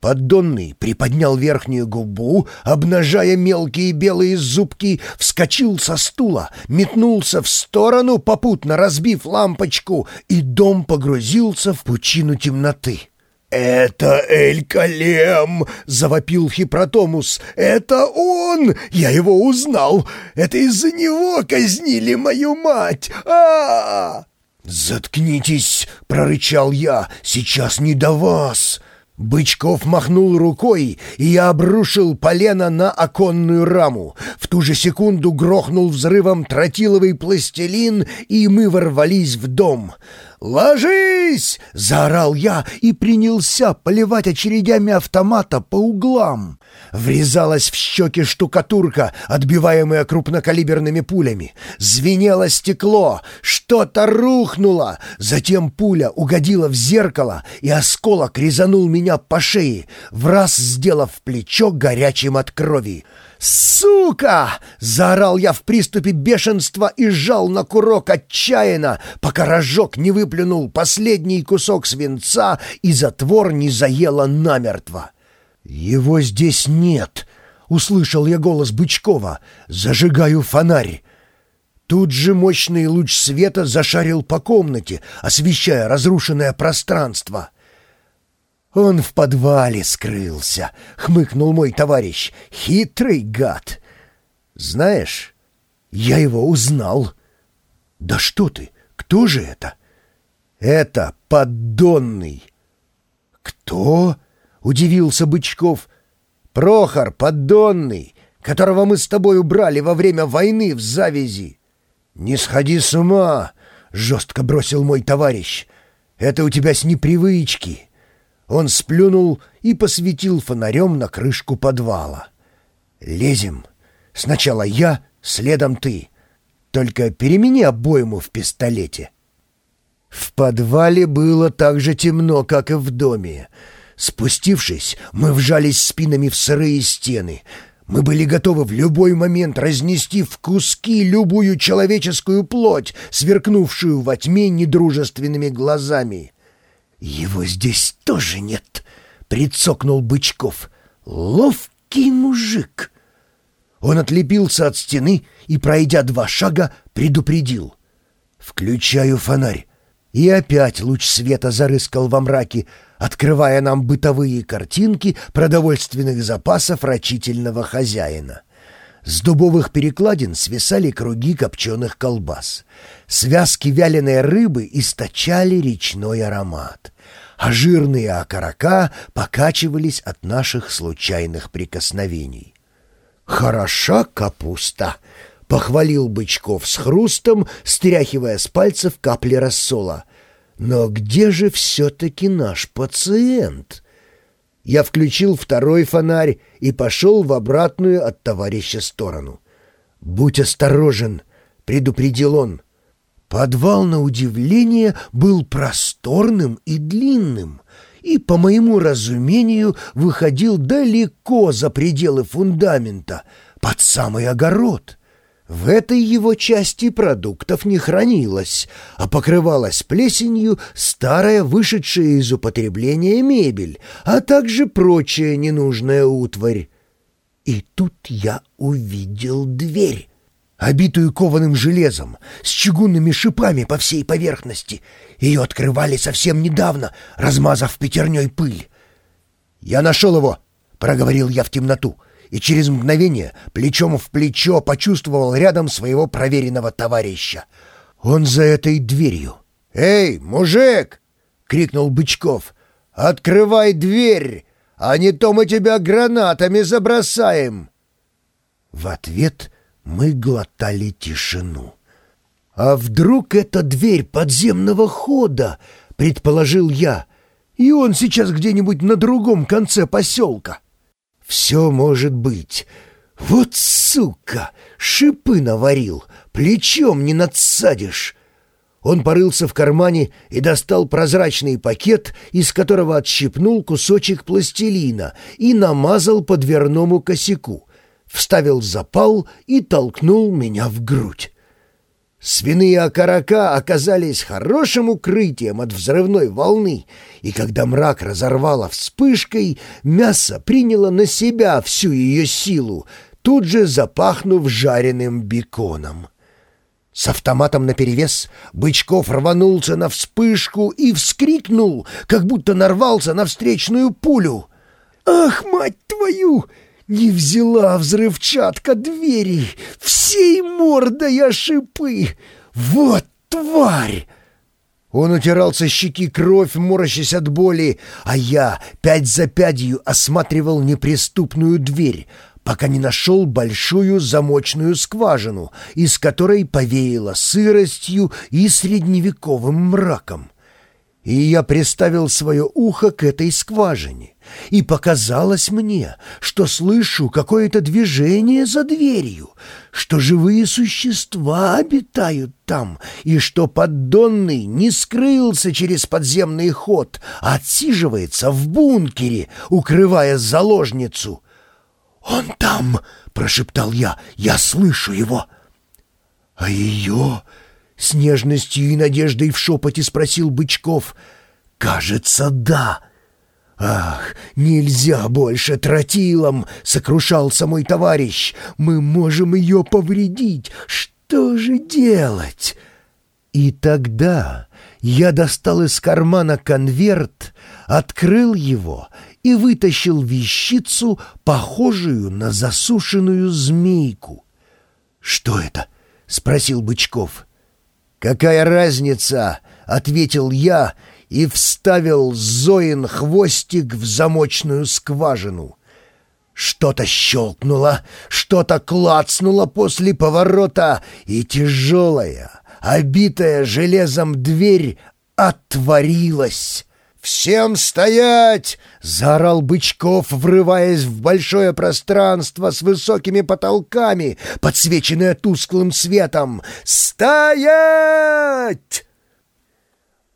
Поддонный приподнял верхнюю губу, обнажая мелкие белые зубки, вскочил со стула, метнулся в сторону, попутно разбив лампочку, и дом погрузился в пучину темноты. «Это Эль-Калем!» — завопил Хипротомус. «Это он! Я его узнал! Это из-за него казнили мою мать! а, -а, -а «Заткнитесь!» — прорычал я. «Сейчас не до вас!» Бычков махнул рукой, и я обрушил полено на оконную раму. В ту же секунду грохнул взрывом тротиловый пластилин, и мы ворвались в дом. «Ложись!» — заорал я и принялся поливать очередями автомата по углам. Врезалась в щеки штукатурка, отбиваемая крупнокалиберными пулями. Звенело стекло, что-то рухнуло. Затем пуля угодила в зеркало, и осколок резанул меня по шее, в раз сделав плечо горячим от крови. «Сука!» — заорал я в приступе бешенства и сжал на курок отчаянно, пока рожок не выплюнул последний кусок свинца и затвор не заело намертво. «Его здесь нет!» — услышал я голос Бычкова. «Зажигаю фонарь!» Тут же мощный луч света зашарил по комнате, освещая разрушенное пространство — «Он в подвале скрылся», — хмыкнул мой товарищ. «Хитрый гад!» «Знаешь, я его узнал». «Да что ты? Кто же это?» «Это поддонный». «Кто?» — удивился Бычков. «Прохор Поддонный, которого мы с тобой убрали во время войны в Завязи». «Не сходи с ума!» — жестко бросил мой товарищ. «Это у тебя с непривычки». Он сплюнул и посветил фонарем на крышку подвала. «Лезем. Сначала я, следом ты. Только перемени обойму в пистолете». В подвале было так же темно, как и в доме. Спустившись, мы вжались спинами в сырые стены. Мы были готовы в любой момент разнести в куски любую человеческую плоть, сверкнувшую во тьме недружественными глазами. «Его здесь тоже нет!» — прицокнул Бычков. «Ловкий мужик!» Он отлепился от стены и, пройдя два шага, предупредил. «Включаю фонарь». И опять луч света зарыскал во мраке, открывая нам бытовые картинки продовольственных запасов рачительного хозяина. С дубовых перекладин свисали круги копченых колбас. Связки вяленой рыбы источали речной аромат, а жирные окорока покачивались от наших случайных прикосновений. «Хороша капуста!» — похвалил Бычков с хрустом, стряхивая с пальцев капли рассола. «Но где же все-таки наш пациент?» Я включил второй фонарь и пошел в обратную от товарища сторону. «Будь осторожен!» — предупредил он. Подвал, на удивление, был просторным и длинным, и, по моему разумению, выходил далеко за пределы фундамента, под самый огород. В этой его части продуктов не хранилось, а покрывалась плесенью старая вышедшая из употребления мебель, а также прочая ненужная утварь. И тут я увидел дверь, обитую кованым железом, с чугунными шипами по всей поверхности. Ее открывали совсем недавно, размазав пятерней пыль. «Я нашел его!» — проговорил я в темноту — и через мгновение плечом в плечо почувствовал рядом своего проверенного товарища. Он за этой дверью. «Эй, мужик!» — крикнул Бычков. «Открывай дверь, а не то мы тебя гранатами забросаем!» В ответ мы глотали тишину. «А вдруг это дверь подземного хода?» — предположил я. «И он сейчас где-нибудь на другом конце поселка». Все может быть. Вот сука! Шипы наварил, плечом не надсадишь. Он порылся в кармане и достал прозрачный пакет, из которого отщипнул кусочек пластилина и намазал по дверному косяку, вставил запал и толкнул меня в грудь. Свиные окорока оказались хорошим укрытием от взрывной волны, и когда мрак разорвало вспышкой, мясо приняло на себя всю ее силу, тут же запахнув жареным беконом. С автоматом наперевес Бычков рванулся на вспышку и вскрикнул, как будто нарвался на встречную пулю. «Ах, мать твою!» Не взяла взрывчатка двери, всей мордой о шипы. Вот тварь! Он утирал со щеки кровь, морщась от боли, а я пять за пятью осматривал неприступную дверь, пока не нашел большую замочную скважину, из которой повеяло сыростью и средневековым мраком. И я приставил свое ухо к этой скважине, и показалось мне, что слышу какое-то движение за дверью, что живые существа обитают там, и что поддонный не скрылся через подземный ход, а отсиживается в бункере, укрывая заложницу. «Он там!» — прошептал я. «Я слышу его!» «А ее?» С нежностью и надеждой в шепоте спросил Бычков. «Кажется, да». «Ах, нельзя больше тротилом!» — сокрушался мой товарищ. «Мы можем ее повредить. Что же делать?» И тогда я достал из кармана конверт, открыл его и вытащил вещицу, похожую на засушенную змейку. «Что это?» — спросил Бычков. «Какая разница?» — ответил я и вставил Зоин хвостик в замочную скважину. Что-то щелкнуло, что-то клацнуло после поворота, и тяжелая, обитая железом дверь отворилась. «Всем стоять!» — заорал Бычков, врываясь в большое пространство с высокими потолками, подсвеченное тусклым светом. «Стоять!»